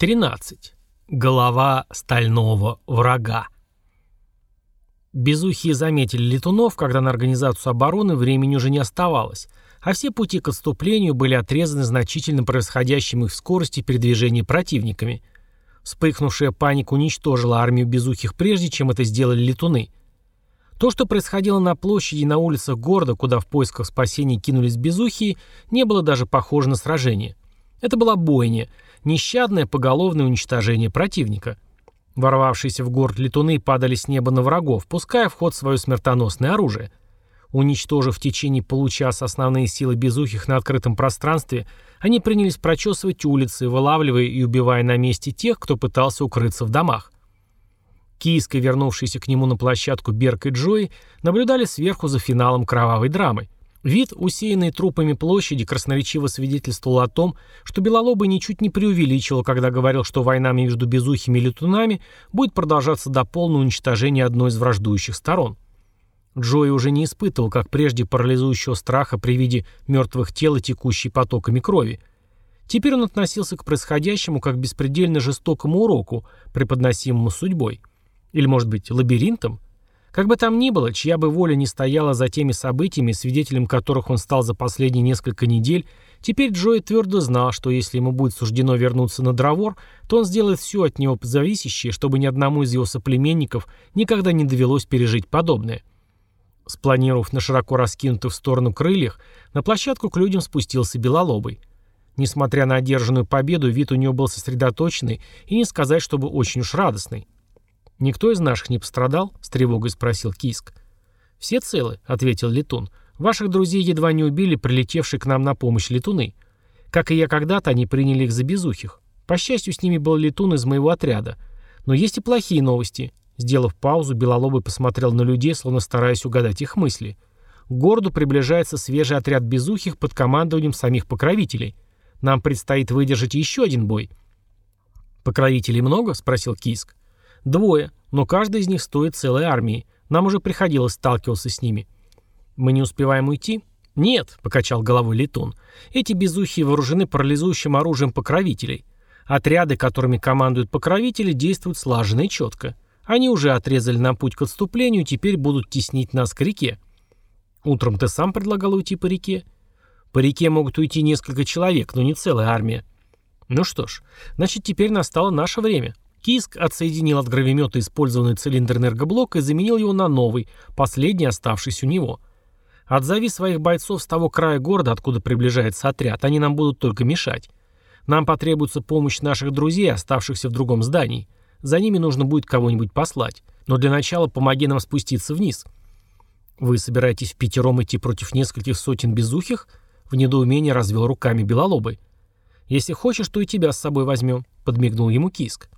13. Голова стального врага. Безухие заметили летунов, когда на организацию обороны времени уже не оставалось, а все пути к отступлению были отрезаны значительно происходящим их в скорости передвижения противниками. Вспыхнувшая паника уничтожила армию безухих прежде, чем это сделали летуны. То, что происходило на площади и на улицах города, куда в поисках спасения кинулись безухие, не было даже похоже на сражение. Это была бойня – нещадное поголовное уничтожение противника. Ворвавшиеся в город летуны падали с неба на врагов, пуская в ход свое смертоносное оружие. Уничтожив в течение получаса основные силы безухих на открытом пространстве, они принялись прочесывать улицы, вылавливая и убивая на месте тех, кто пытался укрыться в домах. Киска, вернувшиеся к нему на площадку Берк и Джои, наблюдали сверху за финалом кровавой драмы. Вид, усеянный трупами площади, красноречиво свидетельствовал о том, что Белолобый ничуть не преувеличивал, когда говорил, что война между безухими и летунами будет продолжаться до полного уничтожения одной из враждующих сторон. Джои уже не испытывал, как прежде, парализующего страха при виде мертвых тел и текущей потоками крови. Теперь он относился к происходящему как беспредельно жестокому уроку, преподносимому судьбой. Или, может быть, лабиринтом? Как бы там ни было, чья бы воля не стояла за теми событиями, свидетелем которых он стал за последние несколько недель, теперь Джои твердо знал, что если ему будет суждено вернуться на Дровор, то он сделает все от него зависящее, чтобы ни одному из его соплеменников никогда не довелось пережить подобное. Спланировав на широко раскинутых в сторону крыльях, на площадку к людям спустился Белолобый. Несмотря на одержанную победу, вид у него был сосредоточенный и не сказать, чтобы очень уж радостный. «Никто из наших не пострадал?» — с тревогой спросил Киск. «Все целы», — ответил Летун. «Ваших друзей едва не убили прилетевшие к нам на помощь летуны. Как и я когда-то, они приняли их за безухих. По счастью, с ними был летун из моего отряда. Но есть и плохие новости». Сделав паузу, Белолобый посмотрел на людей, словно стараясь угадать их мысли. К городу приближается свежий отряд безухих под командованием самих покровителей. Нам предстоит выдержать еще один бой. «Покровителей много?» — спросил Киск. Двое, но каждый из них стоит целой армии. Нам уже приходилось сталкиваться с ними. Мы не успеваем уйти? Нет, покачал головой Летун. Эти безухие вооружены парализующим оружием покровителей. Отряды, которыми командуют покровители, действуют слаженно и четко. Они уже отрезали нам путь к отступлению, теперь будут теснить нас к реке. Утром ты сам предлагал уйти по реке? По реке могут уйти несколько человек, но не целая армия. Ну что ж, значит теперь настало наше время. Киск отсоединил от гравимета использованный цилиндр энергоблока и заменил его на новый, последний оставшийся у него. Отзови своих бойцов с того края города, откуда приближается отряд, они нам будут только мешать. Нам потребуется помощь наших друзей, оставшихся в другом здании. За ними нужно будет кого-нибудь послать. Но для начала помоги нам спуститься вниз. Вы собираетесь в пятером идти против нескольких сотен безухих? В недоумении развел руками Белолобый. Если хочешь, то и тебя с собой возьмем, подмигнул ему Киск.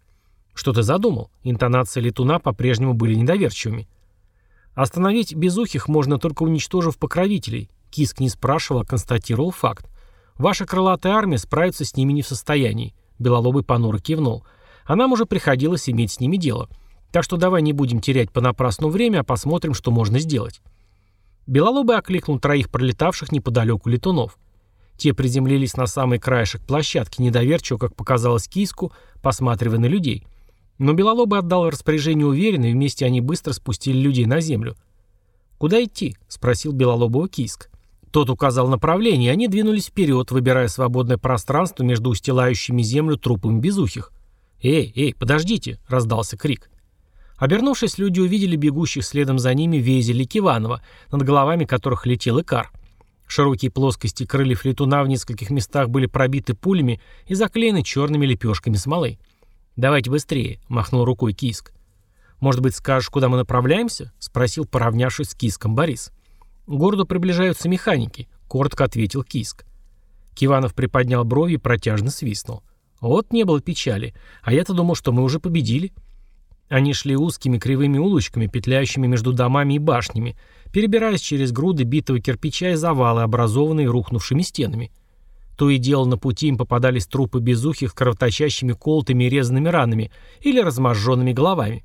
«Что ты задумал?» Интонации летуна по-прежнему были недоверчивыми. «Остановить безухих можно только уничтожив покровителей», Киск не спрашивал, а констатировал факт. «Ваша крылатая армия справиться с ними не в состоянии», Белолобый понуро кивнул. «А нам уже приходилось иметь с ними дело. Так что давай не будем терять понапрасну время, а посмотрим, что можно сделать». Белолобый окликнул троих пролетавших неподалеку летунов. Те приземлились на самый краешек площадки, недоверчиво, как показалось киску, посматривая на людей. Но Белолобый отдал распоряжение уверенно, и вместе они быстро спустили людей на землю. «Куда идти?» — спросил Белолобова Киск. Тот указал направление, и они двинулись вперед, выбирая свободное пространство между устилающими землю трупами безухих. «Эй, эй, подождите!» — раздался крик. Обернувшись, люди увидели бегущих следом за ними Везеля Киванова, над головами которых летел Икар. Широкие плоскости крыльев летуна в нескольких местах были пробиты пулями и заклеены черными лепешками смолы. «Давайте быстрее», — махнул рукой Киск. «Может быть, скажешь, куда мы направляемся?» — спросил, поравнявшись с Киском Борис. «К городу приближаются механики», — коротко ответил Киск. Киванов приподнял брови и протяжно свистнул. «Вот не было печали. А я-то думал, что мы уже победили». Они шли узкими кривыми улочками, петляющими между домами и башнями, перебираясь через груды битого кирпича и завалы, образованные рухнувшими стенами. То и дело на пути им попадались трупы безухих кровоточащими колотыми и резанными ранами или разможженными головами.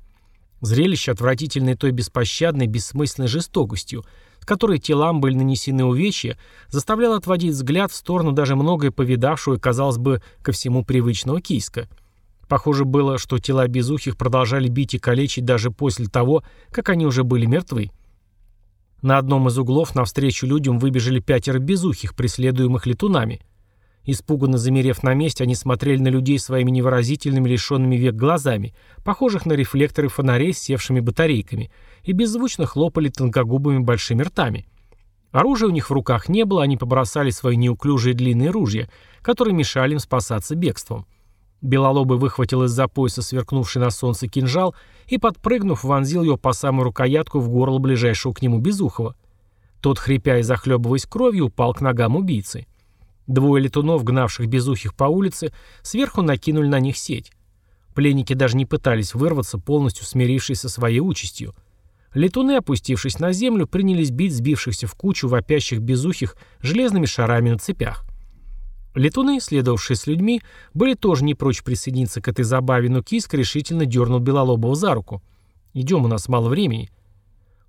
Зрелище, отвратительное той беспощадной, бессмысленной жестокостью, с которой телам были нанесены увечья, заставляло отводить взгляд в сторону даже многое повидавшего и, казалось бы, ко всему привычного киска. Похоже было, что тела безухих продолжали бить и калечить даже после того, как они уже были мертвы. На одном из углов навстречу людям выбежали пятеро безухих, преследуемых летунами. Испуганно замерев на месте, они смотрели на людей своими невыразительными, лишенными век глазами, похожих на рефлекторы фонарей с севшими батарейками, и беззвучно хлопали тонкогубыми большими ртами. Оружия у них в руках не было, они побросали свои неуклюжие длинные ружья, которые мешали им спасаться бегством. Белолобый выхватил из-за пояса сверкнувший на солнце кинжал и, подпрыгнув, вонзил его по самую рукоятку в горло ближайшего к нему Безухова. Тот, хрипя и захлебываясь кровью, упал к ногам убийцы. Двое летунов, гнавших Безухих по улице, сверху накинули на них сеть. Пленники даже не пытались вырваться, полностью смирившись со своей участью. Летуны, опустившись на землю, принялись бить сбившихся в кучу вопящих безухих железными шарами на цепях. Летуны, следовавшие с людьми, были тоже не прочь присоединиться к этой забаве, но Киск решительно дернул Белолобова за руку. «Идем, у нас мало времени».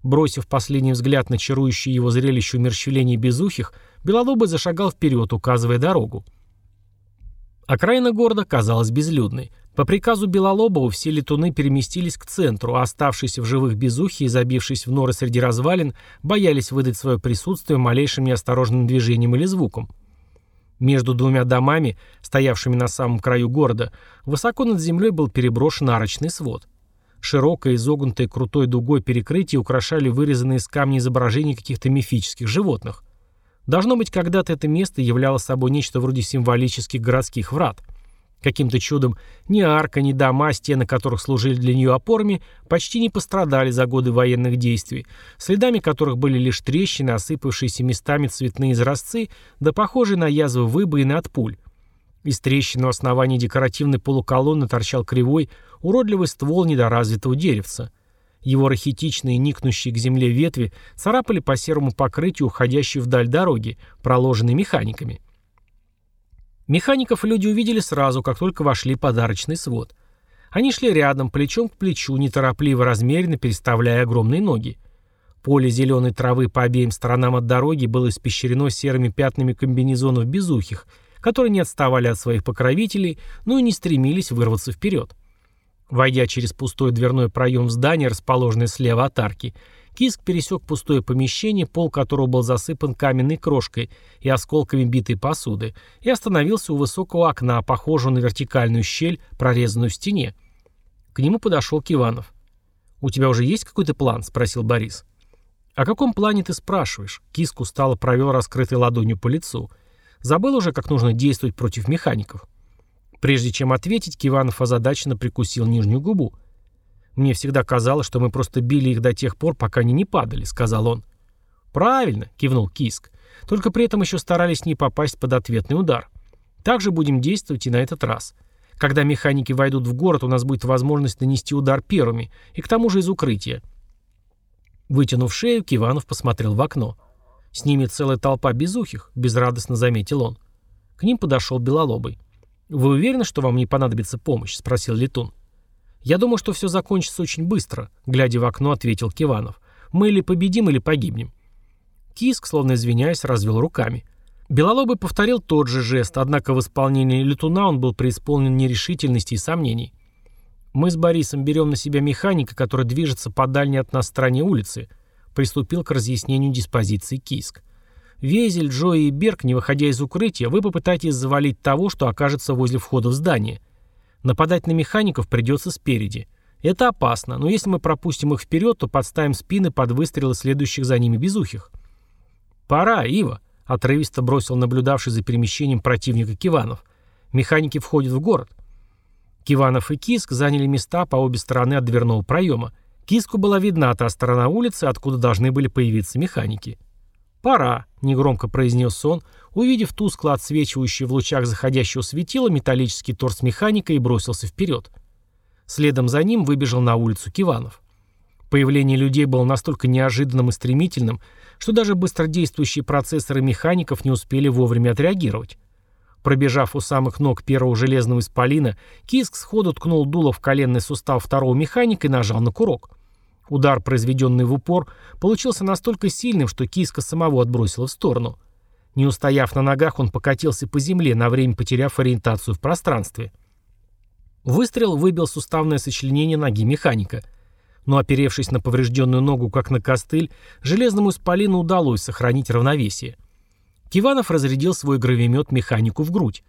Бросив последний взгляд на чарующее его зрелище умерщвления безухих, Белолобый зашагал вперед, указывая дорогу. Окраина города казалась безлюдной. По приказу Белолобова все летуны переместились к центру, а оставшиеся в живых безухи и забившись в норы среди развалин, боялись выдать свое присутствие малейшим неосторожным движением или звуком. Между двумя домами, стоявшими на самом краю города, высоко над землей был переброшен арочный свод. Широкое, изогнутое крутой дугой перекрытие украшали вырезанные из камня изображения каких-то мифических животных. Должно быть, когда-то это место являло собой нечто вроде символических городских врат – Каким-то чудом ни арка, ни дома, стены которых служили для нее опорами, почти не пострадали за годы военных действий, следами которых были лишь трещины, осыпавшиеся местами цветные изразцы, да похожие на язвы выбоины от пуль. Из трещины у основания декоративной полуколонны торчал кривой, уродливый ствол недоразвитого деревца. Его рахитичные, никнущие к земле ветви царапали по серому покрытию уходящей вдаль дороги, проложенной механиками. Механиков люди увидели сразу, как только вошли подарочный свод. Они шли рядом, плечом к плечу, неторопливо, размеренно переставляя огромные ноги. Поле зеленой травы по обеим сторонам от дороги было испещрено серыми пятнами комбинезонов безухих, которые не отставали от своих покровителей, но и не стремились вырваться вперед. Войдя через пустой дверной проем в здание, расположенное слева от арки, Киск пересек пустое помещение, пол которого был засыпан каменной крошкой и осколками битой посуды, и остановился у высокого окна, похожего на вертикальную щель, прорезанную в стене. К нему подошел Киванов. «У тебя уже есть какой-то план?» – спросил Борис. «О каком плане ты спрашиваешь?» Киск устало провел раскрытой ладонью по лицу. «Забыл уже, как нужно действовать против механиков?» Прежде чем ответить, Киванов озадаченно прикусил нижнюю губу – «Мне всегда казалось, что мы просто били их до тех пор, пока они не падали», — сказал он. «Правильно», — кивнул Киск. «Только при этом еще старались не попасть под ответный удар. Так же будем действовать и на этот раз. Когда механики войдут в город, у нас будет возможность нанести удар первыми, и к тому же из укрытия». Вытянув шею, Киванов посмотрел в окно. «С ними целая толпа безухих», — безрадостно заметил он. К ним подошел Белолобый. «Вы уверены, что вам не понадобится помощь?» — спросил Летун. «Я думаю, что все закончится очень быстро», — глядя в окно, ответил Киванов. «Мы или победим, или погибнем». Киск, словно извиняясь, развел руками. Белолобый повторил тот же жест, однако в исполнении летуна он был преисполнен нерешительности и сомнений. «Мы с Борисом берем на себя механика, который движется по дальней от нас стороне улицы», приступил к разъяснению диспозиции Киск. «Везель, Джои и Берг, не выходя из укрытия, вы попытаетесь завалить того, что окажется возле входа в здание. Нападать на механиков придется спереди. Это опасно, но если мы пропустим их вперед, то подставим спины под выстрелы следующих за ними безухих. «Пора, Ива», — отрывисто бросил наблюдавший за перемещением противника Киванов. «Механики входят в город». Киванов и Киск заняли места по обе стороны от дверного проема. Киску была видна та сторона улицы, откуда должны были появиться механики. «Пора», — негромко произнес он, увидев тускло отсвечивающий в лучах заходящего светила металлический торс механика и бросился вперед. Следом за ним выбежал на улицу Киванов. Появление людей было настолько неожиданным и стремительным, что даже быстродействующие процессоры механиков не успели вовремя отреагировать. Пробежав у самых ног первого железного исполина, Киск сходу ткнул дуло в коленный сустав второго механика и нажал на курок. Удар, произведенный в упор, получился настолько сильным, что киска самого отбросила в сторону. Не устояв на ногах, он покатился по земле, на время потеряв ориентацию в пространстве. Выстрел выбил суставное сочленение ноги механика. Но оперевшись на поврежденную ногу, как на костыль, железному исполину удалось сохранить равновесие. Киванов разрядил свой гравимет механику в грудь.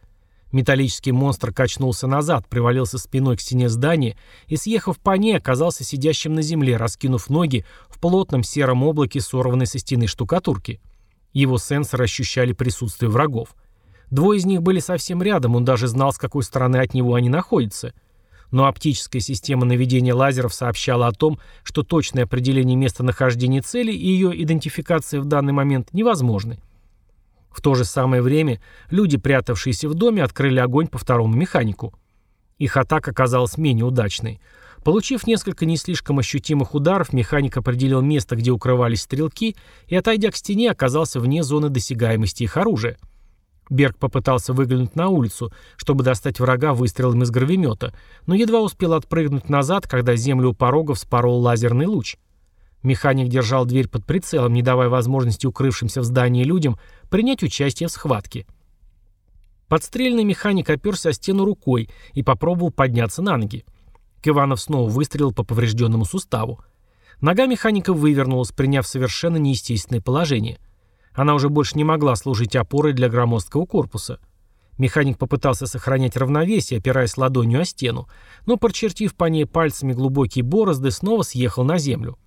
Металлический монстр качнулся назад, привалился спиной к стене здания и, съехав по ней, оказался сидящим на земле, раскинув ноги в плотном сером облаке сорванной со стены штукатурки. Его сенсоры ощущали присутствие врагов. Двое из них были совсем рядом, он даже знал, с какой стороны от него они находятся. Но оптическая система наведения лазеров сообщала о том, что точное определение местонахождения цели и ее идентификация в данный момент невозможны. В то же самое время люди, прятавшиеся в доме, открыли огонь по второму механику. Их атака оказалась менее удачной. Получив несколько не слишком ощутимых ударов, механик определил место, где укрывались стрелки, и, отойдя к стене, оказался вне зоны досягаемости их оружия. Берг попытался выглянуть на улицу, чтобы достать врага выстрелом из гравимета, но едва успел отпрыгнуть назад, когда землю у порога вспорол лазерный луч. Механик держал дверь под прицелом, не давая возможности укрывшимся в здании людям принять участие в схватке. Подстрельный механик оперся о стену рукой и попробовал подняться на ноги. Киванов снова выстрелил по поврежденному суставу. Нога механика вывернулась, приняв совершенно неестественное положение. Она уже больше не могла служить опорой для громоздкого корпуса. Механик попытался сохранять равновесие, опираясь ладонью о стену, но, прочертив по ней пальцами глубокие борозды, снова съехал на землю.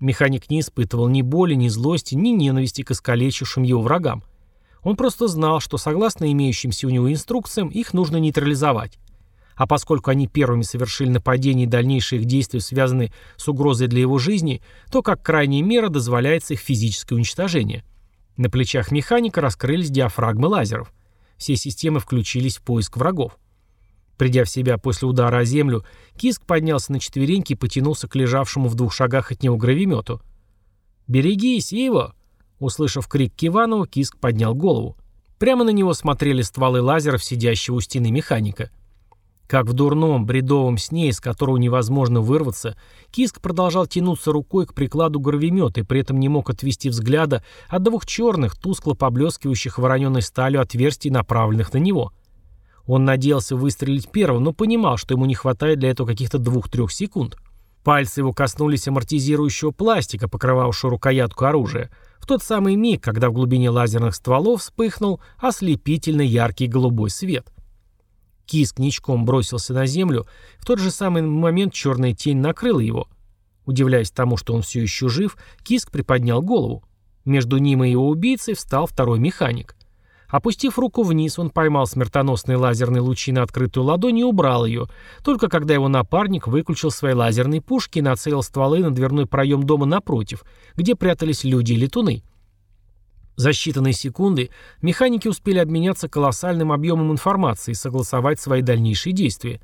Механик не испытывал ни боли, ни злости, ни ненависти к искалечившим его врагам. Он просто знал, что согласно имеющимся у него инструкциям, их нужно нейтрализовать. А поскольку они первыми совершили нападение и дальнейшие их действия связаны с угрозой для его жизни, то как крайняя мера дозволяется их физическое уничтожение. На плечах механика раскрылись диафрагмы лазеров. Все системы включились в поиск врагов. Придя в себя после удара о землю, Киск поднялся на четвереньки и потянулся к лежавшему в двух шагах от него гравимету. «Берегись, Иво!» Услышав крик Киванова, Киск поднял голову. Прямо на него смотрели стволы лазеров, сидящего у стены механика. Как в дурном, бредовом сне, из которого невозможно вырваться, Киск продолжал тянуться рукой к прикладу гравимета и при этом не мог отвести взгляда от двух черных, тускло поблескивающих вороненой сталью отверстий, направленных на него. Он надеялся выстрелить первым, но понимал, что ему не хватает для этого каких-то двух-трех секунд. Пальцы его коснулись амортизирующего пластика, покрывавшего рукоятку оружия, в тот самый миг, когда в глубине лазерных стволов вспыхнул ослепительно яркий голубой свет. Киск ничком бросился на землю, в тот же самый момент черная тень накрыла его. Удивляясь тому, что он все еще жив, Киск приподнял голову. Между ним и его убийцей встал второй механик. Опустив руку вниз, он поймал смертоносные лазерные лучи на открытую ладонь и убрал ее, только когда его напарник выключил свои лазерные пушки и нацелил стволы на дверной проем дома напротив, где прятались люди и летуны. За считанные секунды механики успели обменяться колоссальным объемом информации и согласовать свои дальнейшие действия.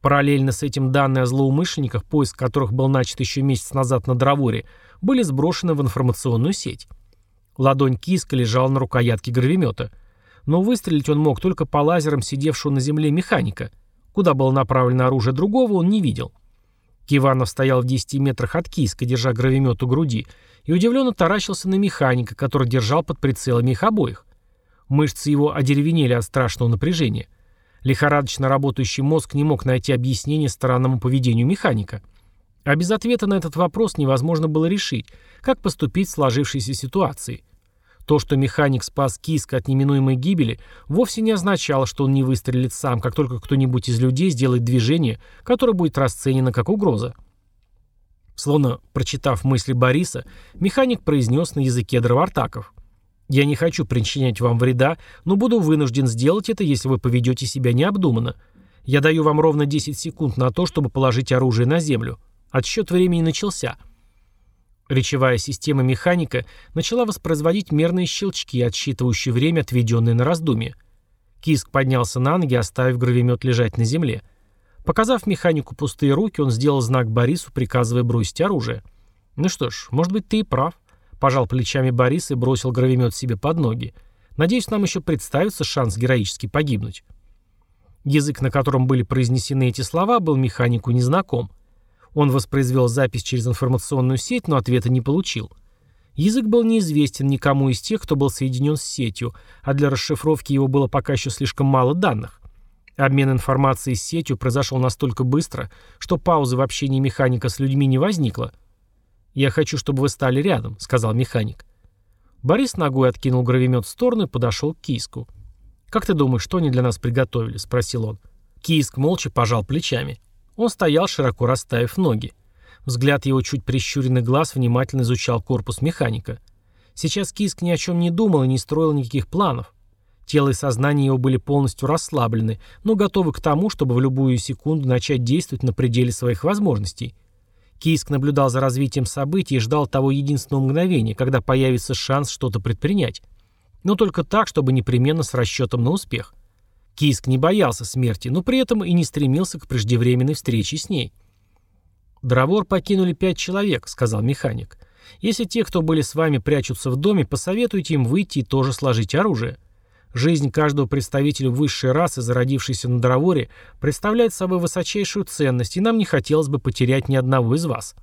Параллельно с этим данные о злоумышленниках, поиск которых был начат еще месяц назад на Дроворе, были сброшены в информационную сеть. Ладонь киска лежала на рукоятке гравимета. Но выстрелить он мог только по лазерам сидевшего на земле механика. Куда было направлено оружие другого, он не видел. Киванов стоял в 10 метрах от киска, держа гравимет у груди, и удивленно таращился на механика, который держал под прицелами их обоих. Мышцы его одеревенели от страшного напряжения. Лихорадочно работающий мозг не мог найти объяснение странному поведению механика. А без ответа на этот вопрос невозможно было решить, как поступить в сложившейся ситуации. То, что механик спас Киска от неминуемой гибели, вовсе не означало, что он не выстрелит сам, как только кто-нибудь из людей сделает движение, которое будет расценено как угроза. Словно прочитав мысли Бориса, механик произнес на языке дровартаков. «Я не хочу причинять вам вреда, но буду вынужден сделать это, если вы поведете себя необдуманно. Я даю вам ровно 10 секунд на то, чтобы положить оружие на землю. Отсчет времени начался». Речевая система механика начала воспроизводить мерные щелчки, отсчитывающие время, отведенное на раздумье. Киск поднялся на ноги, оставив гравимет лежать на земле. Показав механику пустые руки, он сделал знак Борису, приказывая бросить оружие. «Ну что ж, может быть, ты и прав», — пожал плечами Борис и бросил гравимет себе под ноги. «Надеюсь, нам еще представится шанс героически погибнуть». Язык, на котором были произнесены эти слова, был механику незнаком. Он воспроизвел запись через информационную сеть, но ответа не получил. Язык был неизвестен никому из тех, кто был соединен с сетью, а для расшифровки его было пока еще слишком мало данных. Обмен информацией с сетью произошел настолько быстро, что паузы в общении механика с людьми не возникло. «Я хочу, чтобы вы стали рядом», — сказал механик. Борис ногой откинул гравимет в сторону и подошел к киску. «Как ты думаешь, что они для нас приготовили?» — спросил он. Киск молча пожал плечами. Он стоял, широко расставив ноги. Взгляд его чуть прищуренный глаз внимательно изучал корпус механика. Сейчас Киск ни о чем не думал и не строил никаких планов. Тело и сознание его были полностью расслаблены, но готовы к тому, чтобы в любую секунду начать действовать на пределе своих возможностей. Киск наблюдал за развитием событий и ждал того единственного мгновения, когда появится шанс что-то предпринять. Но только так, чтобы непременно с расчетом на успех. Киск не боялся смерти, но при этом и не стремился к преждевременной встрече с ней. «Дровор покинули пять человек», — сказал механик. «Если те, кто были с вами, прячутся в доме, посоветуйте им выйти и тоже сложить оружие. Жизнь каждого представителя высшей расы, зародившейся на Дроворе, представляет собой высочайшую ценность, и нам не хотелось бы потерять ни одного из вас».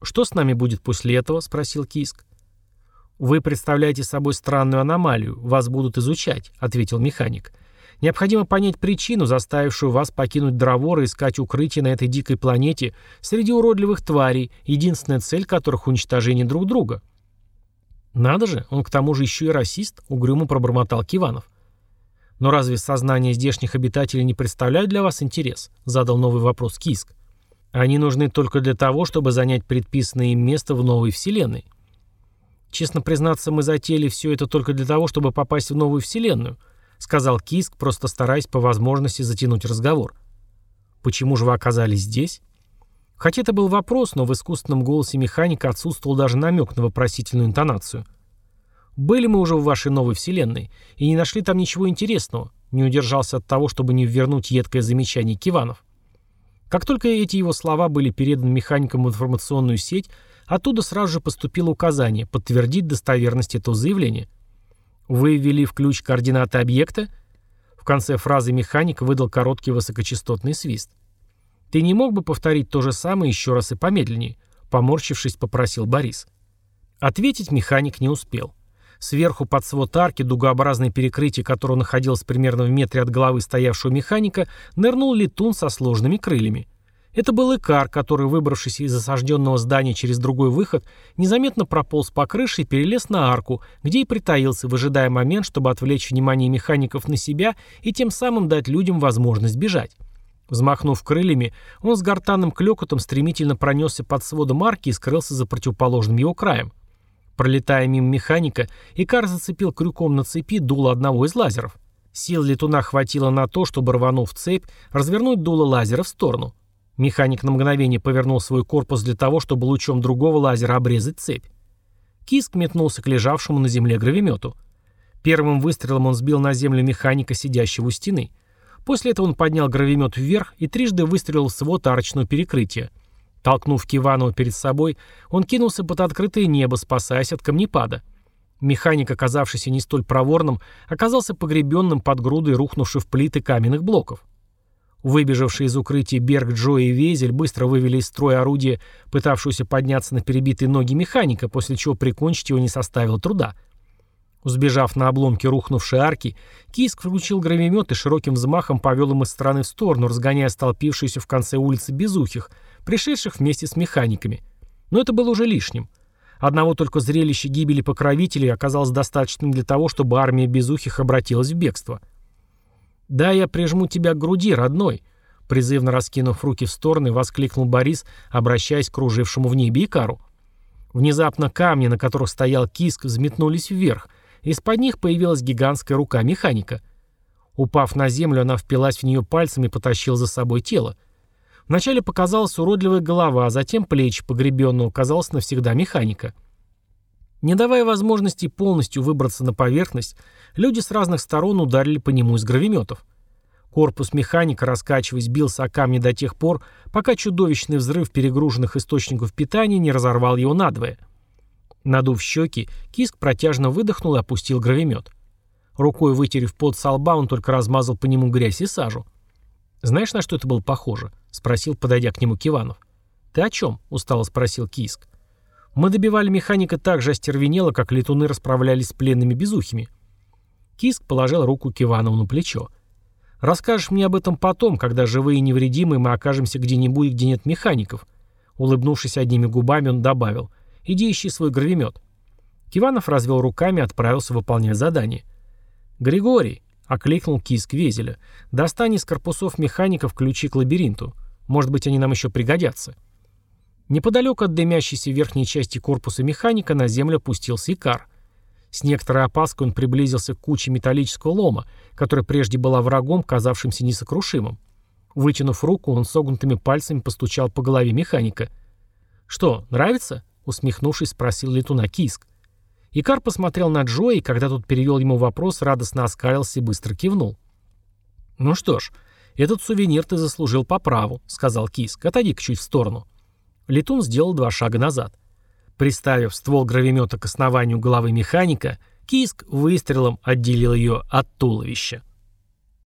«Что с нами будет после этого?» — спросил Киск. «Вы представляете собой странную аномалию, вас будут изучать», — ответил механик. «Механик». Необходимо понять причину, заставившую вас покинуть Дровор и искать укрытие на этой дикой планете среди уродливых тварей, единственная цель которых — уничтожение друг друга. Надо же, он к тому же еще и расист, угрюмо пробормотал Киванов. Но разве сознание здешних обитателей не представляет для вас интерес? Задал новый вопрос Киск. Они нужны только для того, чтобы занять предписанное им место в новой вселенной. Честно признаться, мы затеяли все это только для того, чтобы попасть в новую вселенную —— сказал Киск, просто стараясь по возможности затянуть разговор. «Почему же вы оказались здесь?» Хотя это был вопрос, но в искусственном голосе механика отсутствовал даже намек на вопросительную интонацию. «Были мы уже в вашей новой вселенной и не нашли там ничего интересного», не удержался от того, чтобы не вернуть едкое замечание Киванов. Как только эти его слова были переданы механикам в информационную сеть, оттуда сразу же поступило указание подтвердить достоверность этого заявления. Вы ввели в ключ координаты объекта? В конце фразы механик выдал короткий высокочастотный свист. Ты не мог бы повторить то же самое еще раз и помедленнее? Поморщившись, попросил Борис. Ответить механик не успел. Сверху под свод арки, дугообразное перекрытие которого находилось примерно в метре от головы стоявшего механика, нырнул летун со сложными крыльями. Это был Икар, который, выбравшись из осажденного здания через другой выход, незаметно прополз по крыше и перелез на арку, где и притаился, выжидая момент, чтобы отвлечь внимание механиков на себя и тем самым дать людям возможность бежать. Взмахнув крыльями, он с гортанным клёкотом стремительно пронесся под сводом арки и скрылся за противоположным его краем. Пролетая мимо механика, Икар зацепил крюком на цепи дуло одного из лазеров. Сил летуна хватило на то, чтобы, рванув цепь, развернуть дуло лазера в сторону. Механик на мгновение повернул свой корпус для того, чтобы лучом другого лазера обрезать цепь. Киск метнулся к лежавшему на земле гравимету. Первым выстрелом он сбил на землю механика, сидящего у стены. После этого он поднял гравимет вверх и трижды выстрелил в свод арочного перекрытия. Толкнув Киванова перед собой, он кинулся под открытое небо, спасаясь от камнепада. Механик, оказавшийся не столь проворным, оказался погребенным под грудой рухнувших плиты каменных блоков. Выбежавшие из укрытия Берг, Джо и Везель быстро вывели из строя орудие, пытавшуюся подняться на перебитые ноги механика, после чего прикончить его не составило труда. Сбежав на обломки рухнувшей арки, Киск включил гравимет и широким взмахом повел им из стороны в сторону, разгоняя столпившуюся в конце улицы безухих, пришедших вместе с механиками. Но это было уже лишним. Одного только зрелища гибели покровителей оказалось достаточным для того, чтобы армия безухих обратилась в бегство. — «Да, я прижму тебя к груди, родной», — призывно раскинув руки в стороны, воскликнул Борис, обращаясь к кружившему в небе Икару. Внезапно камни, на которых стоял киск, взметнулись вверх. Из-под них появилась гигантская рука механика. Упав на землю, она впилась в нее пальцами и потащила за собой тело. Вначале показалась уродливая голова, а затем плечи погребенного, казалось навсегда механика. Не давая возможности полностью выбраться на поверхность, люди с разных сторон ударили по нему из гравиметов. Корпус механика, раскачиваясь, бился о камни до тех пор, пока чудовищный взрыв перегруженных источников питания не разорвал его надвое. Надув щеки, Киск протяжно выдохнул и опустил гравимет. Рукой вытерев пот со лба, он только размазал по нему грязь и сажу. «Знаешь, на что это было похоже?» — спросил, подойдя к нему Киванов. «Ты о чем?» — устало спросил Киск. Мы добивали механика так же остервенело, как летуны расправлялись с пленными безухими. Киск положил руку Киванову на плечо. Расскажешь мне об этом потом, когда живые и невредимые мы окажемся где-нибудь, где нет механиков». Улыбнувшись одними губами, он добавил. «Иди ищи свой гравимет». Киванов развел руками и отправился выполнять задание. «Григорий», — окликнул киск Везеля, — «достань из корпусов механиков ключи к лабиринту. Может быть, они нам еще пригодятся». Неподалеку от дымящейся верхней части корпуса механика на землю опустился Икар. С некоторой опаской он приблизился к куче металлического лома, которая прежде была врагом, казавшимся несокрушимым. Вытянув руку, он согнутыми пальцами постучал по голове механика. «Что, нравится?» — усмехнувшись, спросил летуна Киск. Икар посмотрел на Джо, и когда тот перевел ему вопрос, радостно оскалился и быстро кивнул. «Ну что ж, этот сувенир ты заслужил по праву», — сказал Киск. «Отойди-ка чуть в сторону». Летун сделал два шага назад. Приставив ствол гравимета к основанию головы механика, Киск выстрелом отделил ее от туловища.